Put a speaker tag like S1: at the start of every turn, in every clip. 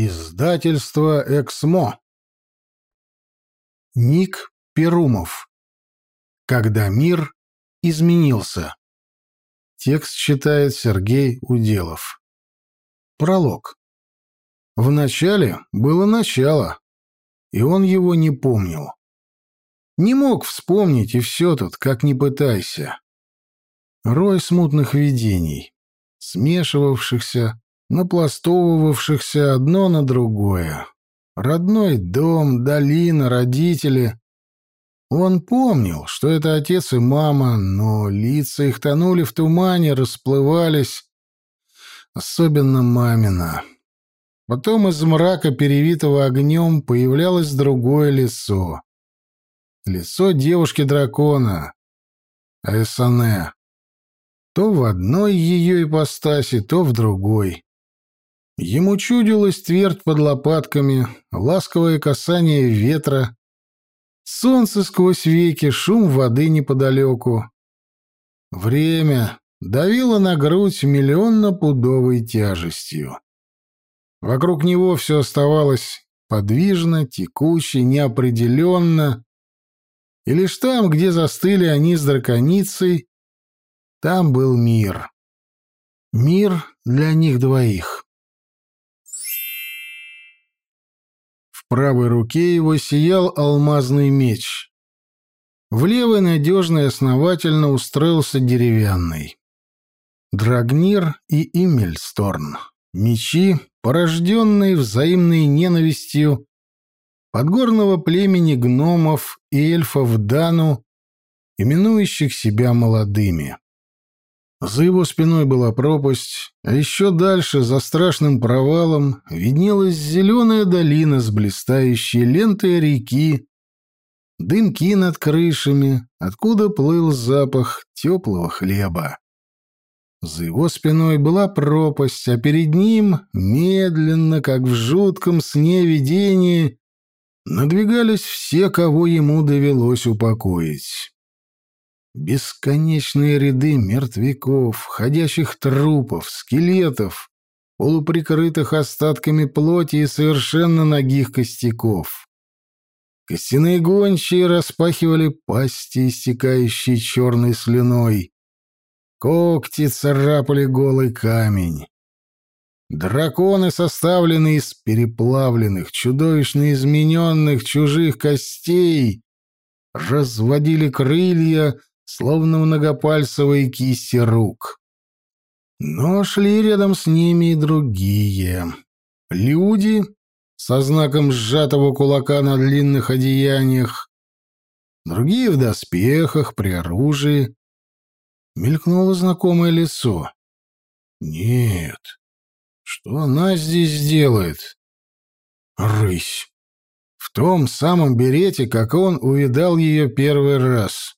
S1: Издательство «Эксмо». Ник Перумов. Когда мир изменился. Текст читает Сергей Уделов. Пролог. В начале было начало, и он его не помнил. Не мог вспомнить, и все тут, как ни пытайся. Рой смутных видений, смешивавшихся, напластовывавшихся одно на другое. Родной дом, долина, родители. Он помнил, что это отец и мама, но лица их тонули в тумане, расплывались. Особенно мамина. Потом из мрака, перевитого огнем, появлялось другое лицо. Лицо девушки-дракона. Эссане. То в одной ее ипостаси, то в другой. Ему чудилась твердь под лопатками, ласковое касание ветра, солнце сквозь веки, шум воды неподалеку. Время давило на грудь миллионно-пудовой тяжестью. Вокруг него все оставалось подвижно, текуще, неопределенно, и лишь там, где застыли они с драконицей, там был мир. Мир для них двоих. Правой руке его сиял алмазный меч. В левой надежно и основательно устроился деревянный. Драгнир и Имельсторн. Мечи, порожденные взаимной ненавистью подгорного племени гномов и эльфов Дану, именующих себя молодыми. За его спиной была пропасть, а еще дальше, за страшным провалом, виднелась зеленая долина с блистающей лентой реки, дымки над крышами, откуда плыл запах теплого хлеба. За его спиной была пропасть, а перед ним, медленно, как в жутком сне видении, надвигались все, кого ему довелось упокоить. Бесконечные ряды мертвяков, ходящих трупов, скелетов, полуприкрытых остатками плоти и совершенно ногих костяков. Костяные гончие распахивали пасти, истекающие черной слюной. Когти царапали голый камень. Драконы, составленные из переплавленных, чудовищно измененных чужих костей, разводили крылья, словно многопальцевые кисти рук. Но шли рядом с ними и другие. Люди со знаком сжатого кулака на длинных одеяниях, другие в доспехах, при оружии. Мелькнуло знакомое лицо. Нет, что она здесь делает? Рысь. В том самом берете, как он увидал ее первый раз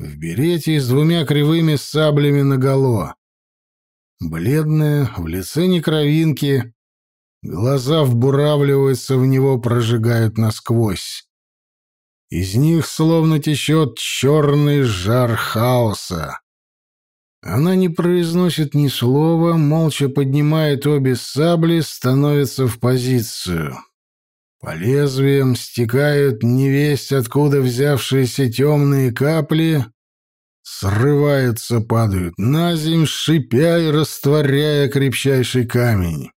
S1: в берете с двумя кривыми саблями наголо. Бледная, в лице не кровинки, глаза вбуравливаются в него, прожигают насквозь. Из них словно течет черный жар хаоса. Она не произносит ни слова, молча поднимает обе сабли, становится в позицию. По лезвиям стекают невесть откуда взявшиеся темные капли, срываются, падают на земь, шипя и растворяя крепчайший камень.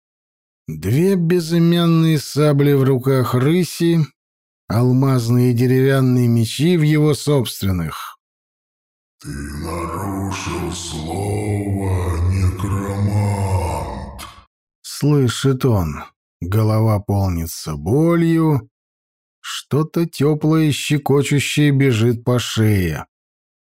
S1: Две безымянные сабли в руках рыси, алмазные деревянные мечи в его собственных.
S2: «Ты нарушил слово, некромант!»
S1: — слышит он. Голова полнится болью, что-то теплое и щекочущее бежит по шее.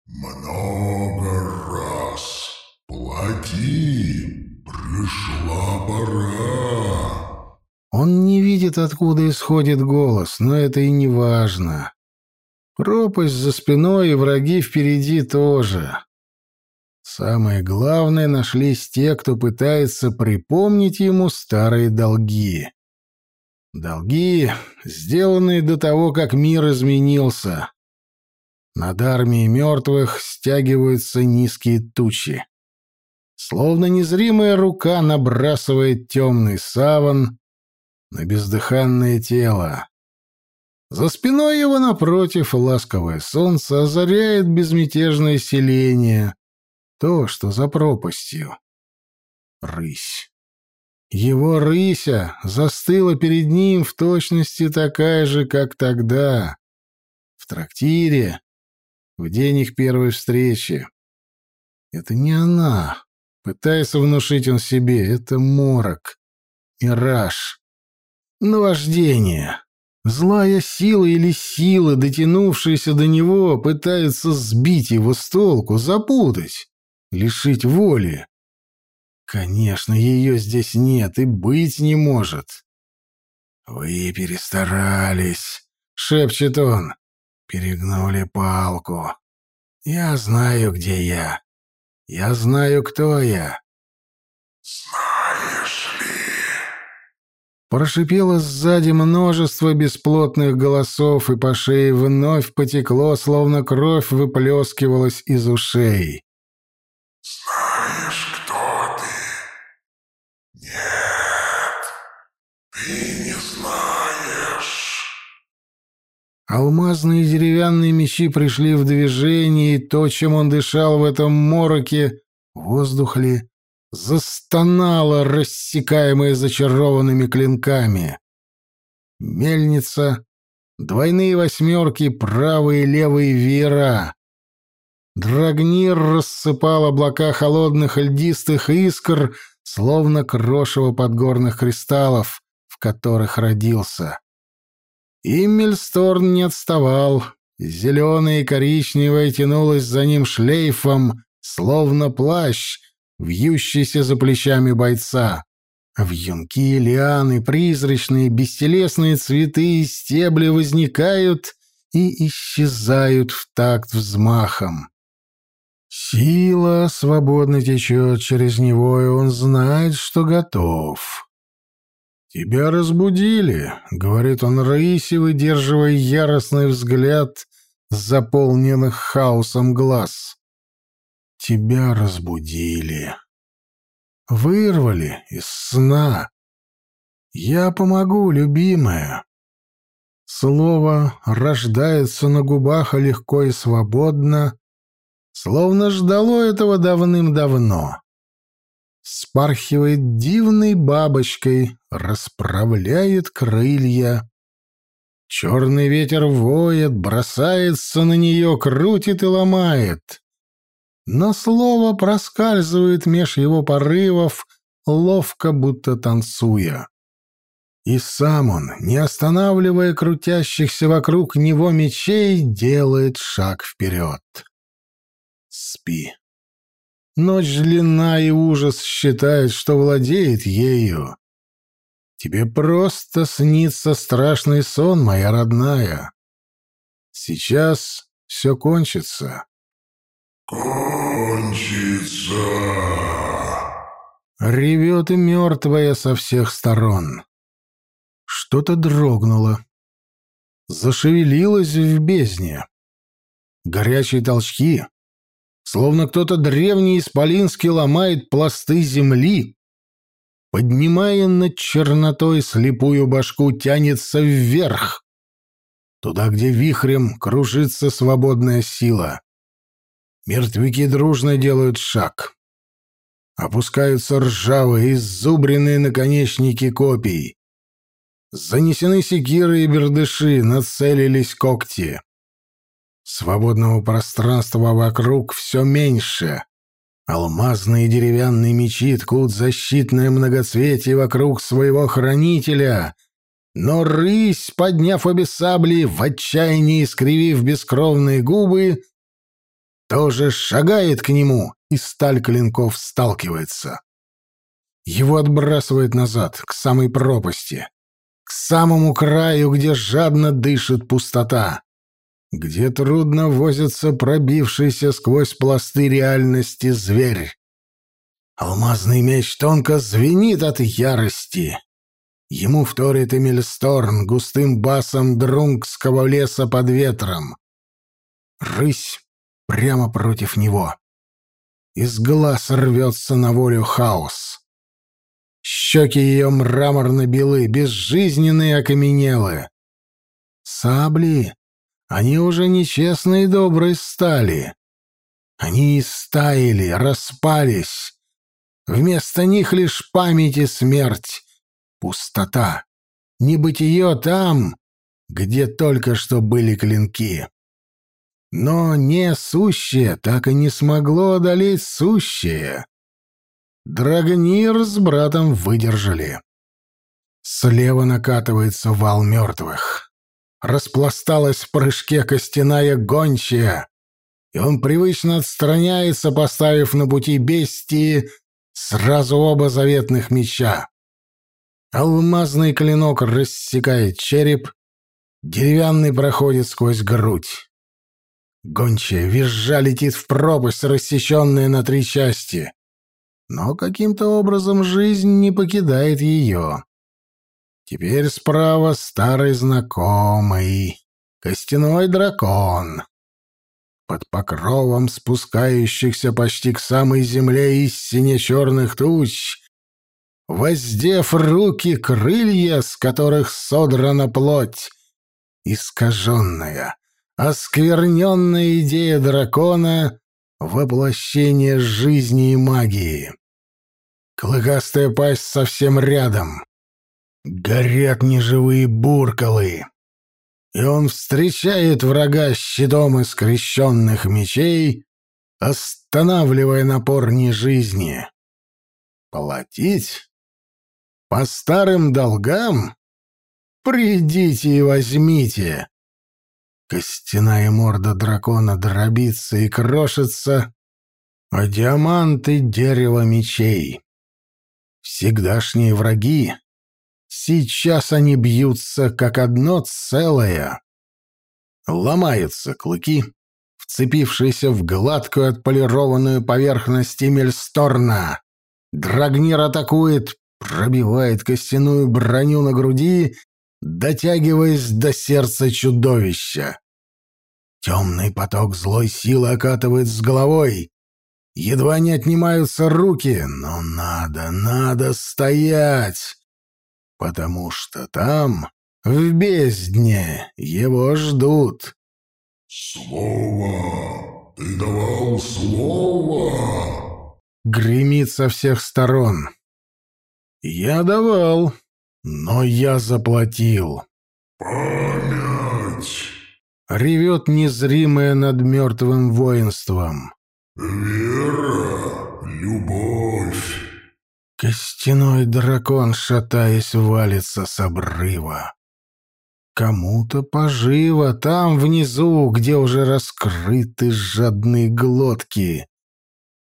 S2: «Много раз плати, пришла пора».
S1: Он не видит, откуда исходит голос, но это и не важно. Пропасть за спиной и враги впереди тоже. Самое главное, нашлись те, кто пытается припомнить ему старые долги. Долги, сделанные до того, как мир изменился. Над армией мертвых стягиваются низкие тучи. Словно незримая рука набрасывает темный саван, на бездыханное тело. За спиной его, напротив, ласковое солнце озаряет безмятежное селение, то, что за пропастью. Рысь. Его рыся застыла перед ним в точности такая же, как тогда, в трактире, в день их первой встречи. Это не она, пытается внушить он себе, это морок, мираж, наваждение. Злая сила или сила, дотянувшаяся до него, пытается сбить его с толку, запутать, лишить воли. Конечно, ее здесь нет и быть не может. «Вы перестарались», — шепчет он. «Перегнули палку. Я знаю, где я. Я знаю, кто я».
S2: «Знаешь ли...»
S1: Прошипело сзади множество бесплотных голосов, и по шее вновь потекло, словно кровь выплескивалась из ушей.
S2: «Знаешь, кто ты?» «Нет, ты не знаешь».
S1: Алмазные деревянные мечи пришли в движение, и то, чем он дышал в этом мороке, воздух ли, застонало, рассекаемое зачарованными клинками. Мельница, двойные восьмерки, правые и левые веера. Драгнир рассыпал облака холодных льдистых искр, словно крошево подгорных кристаллов, в которых родился. Иммельсторн не отставал. Зеленое и коричневое тянулось за ним шлейфом, словно плащ, вьющийся за плечами бойца. Вьюнки, лианы, призрачные, бестелесные цветы и стебли возникают и исчезают в такт взмахом. Сила свободно течет через него, и он знает, что готов. «Тебя разбудили», — говорит он Раисе, выдерживая яростный взгляд заполненных хаосом глаз. Тебя разбудили. Вырвали из сна. Я помогу, любимая. Слово рождается на губах легко и свободно, словно ждало этого давным-давно. Спархивает дивной бабочкой, расправляет крылья. Черный ветер воет, бросается на нее, крутит и ломает но слово проскальзывает меж его порывов, ловко будто танцуя. И сам он, не останавливая крутящихся вокруг него мечей, делает шаг вперед. Спи. Ночь длинна, и ужас считает, что владеет ею. Тебе просто снится страшный сон, моя родная. Сейчас все кончится.
S2: «Кончится!»
S1: Ревет и мертвая со всех сторон. Что-то дрогнуло. Зашевелилось в бездне. Горячие толчки. Словно кто-то древний исполинский ломает пласты земли. Поднимая над чернотой слепую башку, тянется вверх. Туда, где вихрем кружится свободная сила. Мертвяки дружно делают шаг. Опускаются ржавые, иззубренные наконечники копий. Занесены секиры и бердыши, нацелились когти. Свободного пространства вокруг все меньше. Алмазные деревянные мечи ткут защитное многоцветие вокруг своего хранителя. Но рысь, подняв обе сабли, в отчаянии искривив бескровные губы, тоже шагает к нему, и сталь клинков сталкивается. Его отбрасывает назад, к самой пропасти, к самому краю, где жадно дышит пустота, где трудно возится пробившийся сквозь пласты реальности зверь. Алмазный меч тонко звенит от ярости. Ему вторит Эмильсторн густым басом друнгского леса под ветром. Рысь прямо против него. Из глаз рвется на волю хаос. Щеки ее мраморно-белы, безжизненные окаменелы. Сабли, они уже нечестные и добрые стали. Они истаяли, распались. Вместо них лишь память и смерть, пустота, небытие там, где только что были клинки. Но не сущее так и не смогло одолеть сущее. Драгнир с братом выдержали. Слева накатывается вал мертвых. Распласталась в прыжке костяная гончая, и он привычно отстраняется, поставив на пути бестии сразу оба заветных меча. Алмазный клинок рассекает череп, деревянный проходит сквозь грудь. Гончая визжа летит в пропасть, рассеченная на три части. Но каким-то образом жизнь не покидает ее. Теперь справа старый знакомый, костяной дракон. Под покровом спускающихся почти к самой земле из сине-черных туч, воздев руки крылья, с которых содрана плоть, искаженная, оскверненная идея дракона — воплощение жизни и магии. Клыкастая пасть совсем рядом. Горят неживые буркалы. И он встречает врага щитом из скрещенных мечей, останавливая напор нежизни. Платить? По старым долгам? Придите и возьмите. Костяная морда дракона дробится и крошится, а диаманты — дерево мечей. Всегдашние враги. Сейчас они бьются, как одно целое. Ломаются клыки, вцепившиеся в гладкую отполированную поверхность Эмельсторна. Драгнир атакует, пробивает костяную броню на груди дотягиваясь до сердца чудовища. Темный поток злой силы окатывает с головой. Едва не отнимаются руки, но надо, надо стоять, потому что там, в бездне, его ждут.
S2: «Слово! Ты давал слово!»
S1: Гремит со всех сторон. «Я давал», но я заплатил.
S2: «Память!»
S1: — ревет незримое над мертвым воинством.
S2: «Вера, любовь!»
S1: Костяной дракон, шатаясь, валится с обрыва. Кому-то поживо там внизу, где уже раскрыты жадные глотки,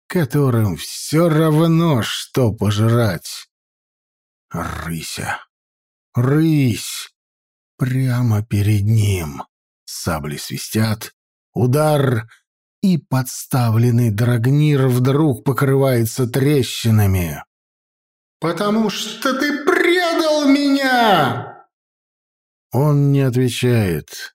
S1: которым все равно, что пожрать. Рыся. Рысь. Прямо перед ним. Сабли свистят. Удар. И подставленный драгнир вдруг покрывается трещинами. «Потому что ты предал меня!» Он не отвечает.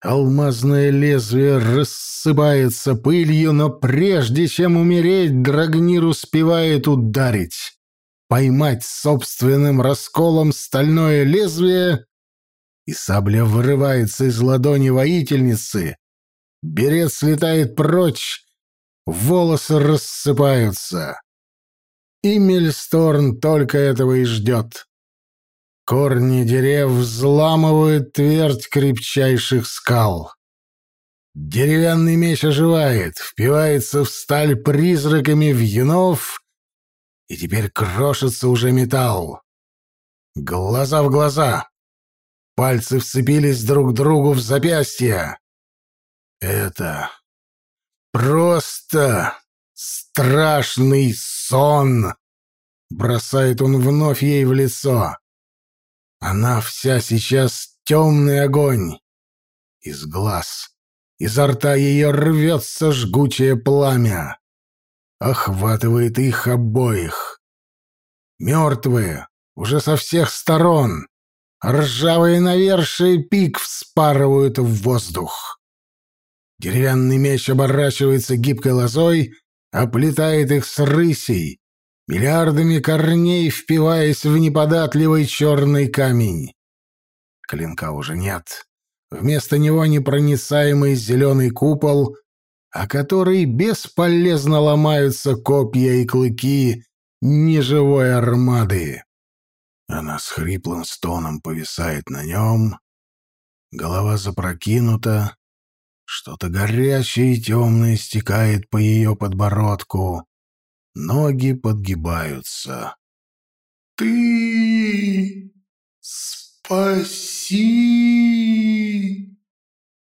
S1: Алмазное лезвие рассыпается пылью, но прежде чем умереть, Драгнир успевает ударить поймать собственным расколом стальное лезвие, и сабля вырывается из ладони воительницы, берет слетает прочь, волосы рассыпаются. И Мельсторн только этого и ждет. Корни дерев взламывают твердь крепчайших скал. Деревянный меч оживает, впивается в сталь призраками вьюнов и теперь крошится уже металл. Глаза в глаза. Пальцы вцепились друг другу в запястья. Это просто страшный сон. Бросает он вновь ей в лицо. Она вся сейчас темный огонь. Из глаз, изо рта ее рвется жгучее пламя охватывает их обоих. Мертвые, уже со всех сторон, ржавые навершие пик вспарывают в воздух. Деревянный меч оборачивается гибкой лозой, оплетает их с рысей, миллиардами корней впиваясь в неподатливый черный камень. Клинка уже нет. Вместо него непроницаемый зеленый купол, о который бесполезно ломаются копья и клыки неживой армады. Она с хриплым стоном повисает на нем, голова запрокинута, что-то горячее и темное стекает по ее подбородку, ноги подгибаются.
S2: «Ты спаси!»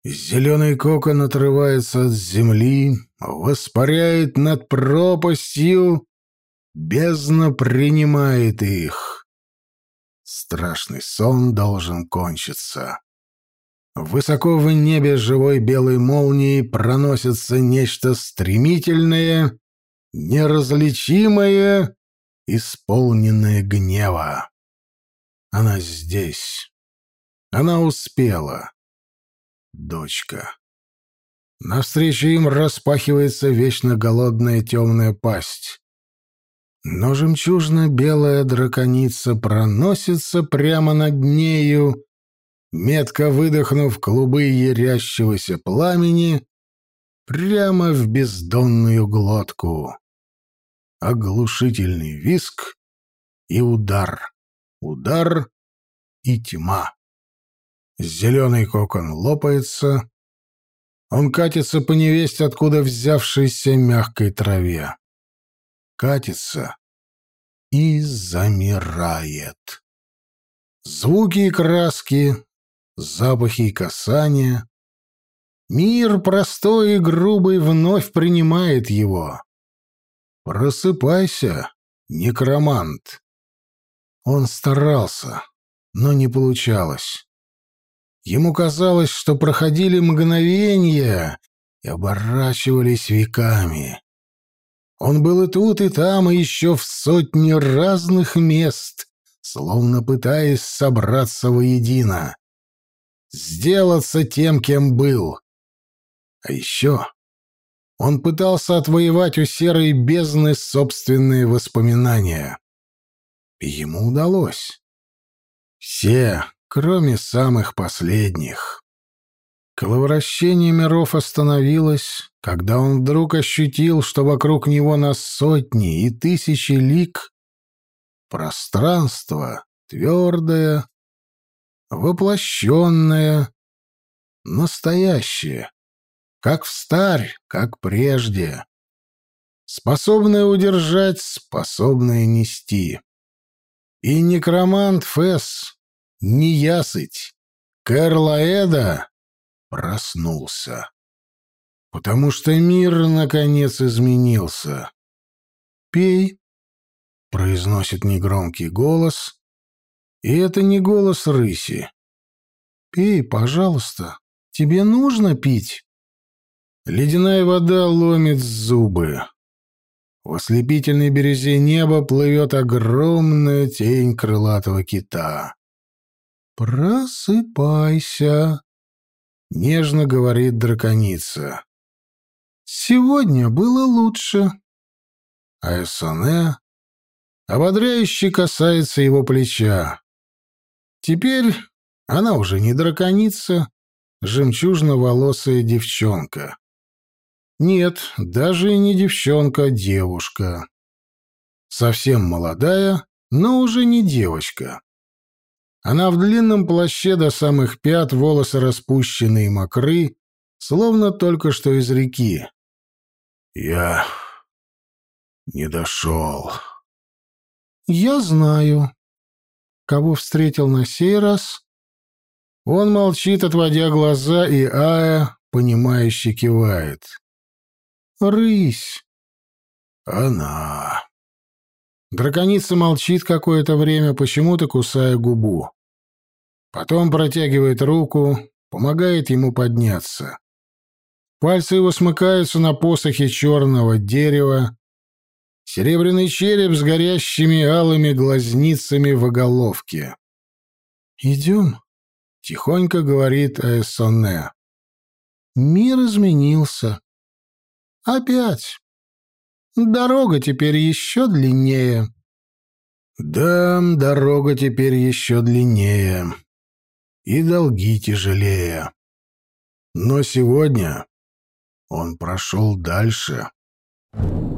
S1: Зеленый кокон отрывается от земли, воспаряет над пропастью, бездна принимает их. Страшный сон должен кончиться. Высоко в небе живой белой молнией проносится нечто стремительное, неразличимое, исполненное гнева. Она здесь. Она успела. Дочка. Навстречу им распахивается вечно голодная темная пасть. Но жемчужно-белая драконица проносится прямо над нею, метко выдохнув клубы ярящегося пламени прямо в бездонную глотку. Оглушительный виск и удар, удар и тьма. Зеленый кокон лопается, он катится по невесть, откуда взявшейся мягкой траве катится и замирает. Звуки и краски, запахи и касания. Мир простой и грубый вновь принимает его. Просыпайся, некромант. Он старался, но не получалось. Ему казалось, что проходили мгновения и оборачивались веками. Он был и тут, и там, и еще в сотни разных мест, словно пытаясь собраться воедино. Сделаться тем, кем был. А еще он пытался отвоевать у серой бездны собственные воспоминания. И ему удалось. Все, кроме самых последних. Коловращение миров остановилось, когда он вдруг ощутил, что вокруг него на сотни и тысячи лик пространство твердое, воплощенное, настоящее, как в старь, как прежде, способное удержать, способное нести. И некромант Фесс, неясыть, Кэрлаэда проснулся. Потому что мир, наконец, изменился. «Пей», — произносит негромкий голос, и это не голос рыси. «Пей, пожалуйста. Тебе нужно пить?» Ледяная вода ломит зубы. В ослепительной березе неба плывет огромная тень крылатого кита. «Просыпайся», — нежно говорит драконица. «Сегодня было лучше». А Эссоне ободряюще касается его плеча. Теперь она уже не драконица, жемчужно-волосая девчонка. Нет, даже и не девчонка, а девушка. Совсем молодая, но уже не девочка. Она в длинном плаще до самых пят, волосы распущенные и мокры, словно только что из реки. «Я не дошел». «Я знаю». Кого встретил на сей раз? Он молчит, отводя глаза, и Ая, понимающе кивает. «Рысь». «Она». Драконица молчит какое-то время, почему-то кусая губу. Потом протягивает руку, помогает ему подняться. Пальцы его смыкаются на посохе черного дерева. Серебряный череп с горящими алыми глазницами в оголовке. «Идем», — тихонько говорит Аэссоне. «Мир изменился. Опять. Дорога теперь еще длиннее. Да, дорога теперь еще длиннее. И долги тяжелее. Но сегодня он прошел дальше. Thank you.